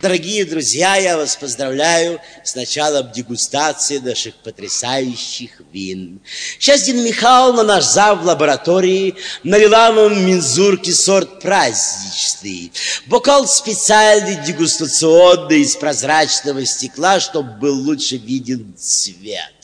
Дорогие друзья, я вас поздравляю с началом дегустации наших потрясающих вин. Сейчас Дина Михайловна, наш зав в лаборатории, налила вам мензурки сорт праздничный. Бокал специальный, дегустационный, из прозрачного стекла, чтобы был лучше виден цвет.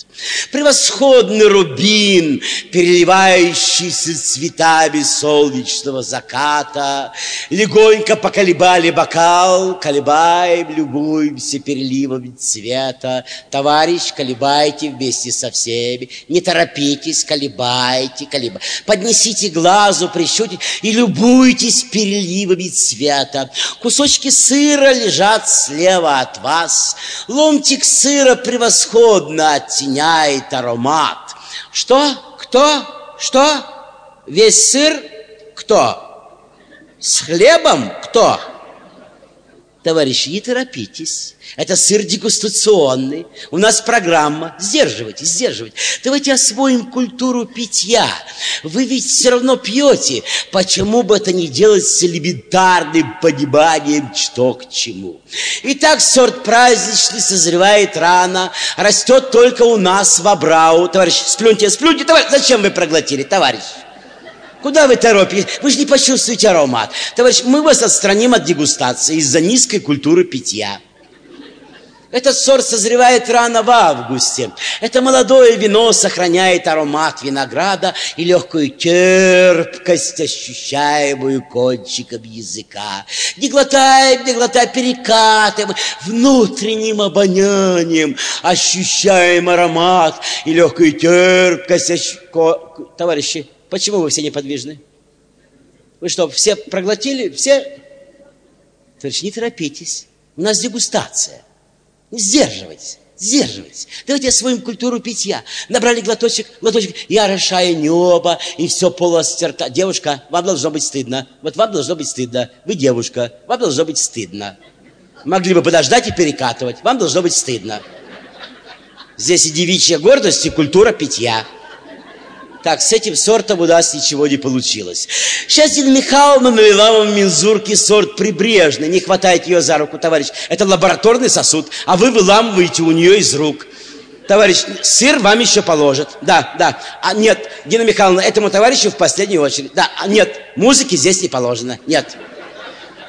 Превосходный рубин, переливающийся цветами солнечного заката. Легонько поколебали бокал, колебаем, любуемся переливами цвета. Товарищ, колебайте вместе со всеми. Не торопитесь, колебайте, колебайте. Поднесите глазу, прищутите и любуйтесь переливами цвета. Кусочки сыра лежат слева от вас. Ломтик сыра превосходно оттеняет аромат. Что? Кто? Что? Весь сыр? Кто? С хлебом? Кто? Товарищи, не торопитесь. Это сыр дегустационный. У нас программа. Сдерживайтесь, сдерживайтесь. Давайте освоим культуру питья. Вы ведь все равно пьете. Почему бы это не делать с элементарным пониманием, что к чему? Итак, сорт праздничный созревает рано, растет только у нас в Абрау. Товарищ, сплюньте, сплюньте, товарищ. Зачем вы проглотили, товарищ? Куда вы торопитесь? Вы же не почувствуете аромат. Товарищ, мы вас отстраним от дегустации из-за низкой культуры питья. Этот сорт созревает рано в августе. Это молодое вино сохраняет аромат винограда и легкую терпкость, ощущаемую кончиком языка. Не глотаем, не глотаем, перекатываем внутренним обонянием, ощущаем аромат и легкую терпкость. Ощ... Товарищи, Почему вы все неподвижны? Вы что, все проглотили? Все? Товарищ, не торопитесь. У нас дегустация. Не сдерживайтесь. Сдерживайтесь. Давайте освоим культуру питья. Набрали глоточек, глоточек, я орошаю небо, и все полостерта. Девушка, вам должно быть стыдно. Вот вам должно быть стыдно. Вы девушка, вам должно быть стыдно. Могли бы подождать и перекатывать. Вам должно быть стыдно. Здесь и девичья гордость, и культура питья. Так, с этим сортом у нас ничего не получилось. Сейчас Дина Михайловна налила вам мензурки сорт прибрежный. Не хватает ее за руку, товарищ. Это лабораторный сосуд, а вы выламываете у нее из рук. Товарищ, сыр вам еще положат. Да, да. А нет, Дина Михайловна, этому товарищу в последнюю очередь. Да, а нет, музыки здесь не положено. Нет.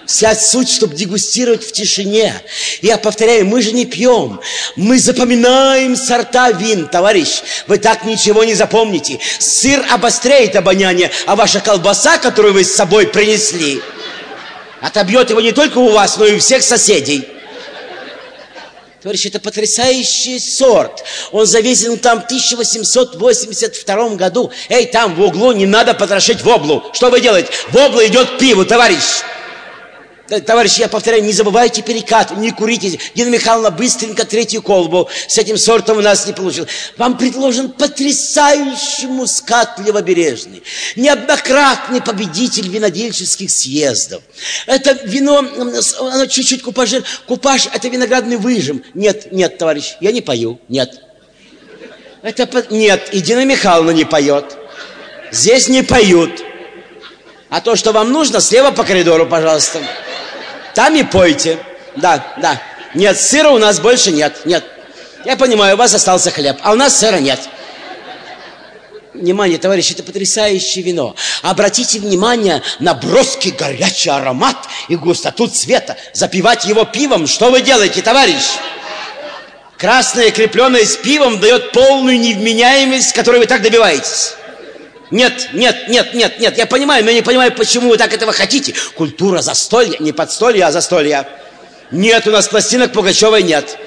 Вся суть, чтобы дегустировать в тишине. Я повторяю, мы же не пьем. Мы запоминаем сорта вин, товарищ. Вы так ничего не запомните. Сыр обостряет обоняние, а ваша колбаса, которую вы с собой принесли, отобьет его не только у вас, но и у всех соседей. Товарищ, это потрясающий сорт. Он завезен там в 1882 году. Эй, там в углу не надо потрошить воблу. Что вы делаете? Вобла идет к пиву, товарищ. Товарищи, я повторяю, не забывайте перекат, не курите. Дина Михайловна, быстренько третью колбу. С этим сортом у нас не получилось. Вам предложен потрясающий мускат левобережный. Неоднократный победитель винодельческих съездов. Это вино, оно чуть-чуть купажир. Купаж – это виноградный выжим. Нет, нет, товарищ, я не пою, нет. Это, нет, и Дина Михайловна не поет. Здесь не поют. А то, что вам нужно, слева по коридору, пожалуйста. Там и пойте. Да, да. Нет, сыра у нас больше нет. Нет. Я понимаю, у вас остался хлеб, а у нас сыра нет. Внимание, товарищи, это потрясающее вино. Обратите внимание на броский горячий аромат и густоту цвета. Запивать его пивом, что вы делаете, товарищ? Красное, крепленное с пивом, дает полную невменяемость, которой вы так добиваетесь. Нет, нет, нет, нет, нет, я понимаю, но я не понимаю, почему вы так этого хотите. Культура застолья, не подстолья, а застолья. Нет, у нас пластинок Пугачевой нет.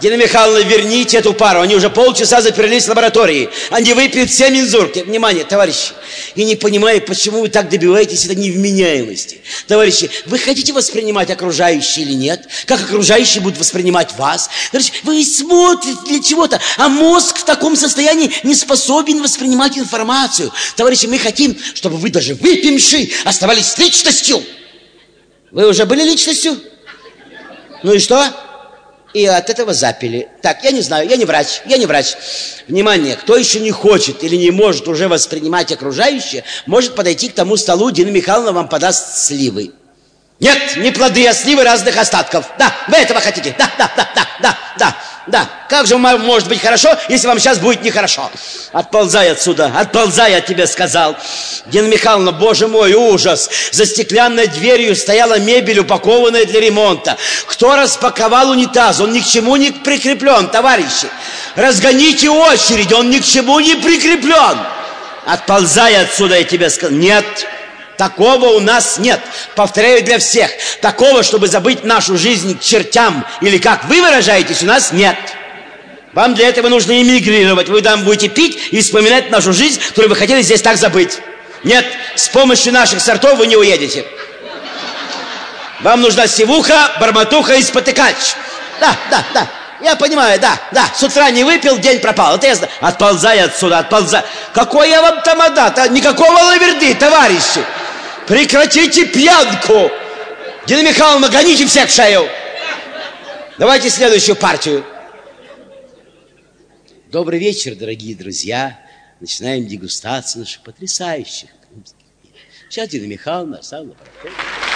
Дина Михайловна, верните эту пару. Они уже полчаса заперлись в лаборатории. Они выпьют все мензурки. Внимание, товарищи. Я не понимаю, почему вы так добиваетесь этой невменяемости. Товарищи, вы хотите воспринимать окружающие или нет? Как окружающие будут воспринимать вас? Товарищи, вы смотрите для чего-то, а мозг в таком состоянии не способен воспринимать информацию. Товарищи, мы хотим, чтобы вы даже выпивши оставались личностью. Вы уже были личностью? Ну и что? И от этого запили. Так, я не знаю, я не врач, я не врач. Внимание, кто еще не хочет или не может уже воспринимать окружающее, может подойти к тому столу, Дина Михайловна вам подаст сливы. Нет, не плоды, а сливы разных остатков. Да, вы этого хотите. Да, да, да, да, да, да, да. Как же может быть хорошо, если вам сейчас будет нехорошо? Отползай отсюда, отползай, я тебе сказал. Дина Михайловна, боже мой, ужас. За стеклянной дверью стояла мебель, упакованная для ремонта. Кто распаковал унитаз? Он ни к чему не прикреплен, товарищи. Разгоните очередь, он ни к чему не прикреплен. Отползай отсюда, я тебе сказал. Нет, Такого у нас нет. Повторяю для всех. Такого, чтобы забыть нашу жизнь к чертям, или как вы выражаетесь, у нас нет. Вам для этого нужно эмигрировать. Вы там будете пить и вспоминать нашу жизнь, которую вы хотели здесь так забыть. Нет, с помощью наших сортов вы не уедете. Вам нужна сивуха, барматуха и спотыкач. Да, да, да. Я понимаю, да, да. С утра не выпил, день пропал. Это я знаю. Отползай отсюда, отползай. Какой я вам тамадат? А? Никакого лаверды, товарищи. Прекратите пьянку! Дина Михайловна, гоните всех в шею! Давайте следующую партию. Добрый вечер, дорогие друзья. Начинаем дегустацию наших потрясающих. Сейчас Дина Михайловна оставила лабораторию.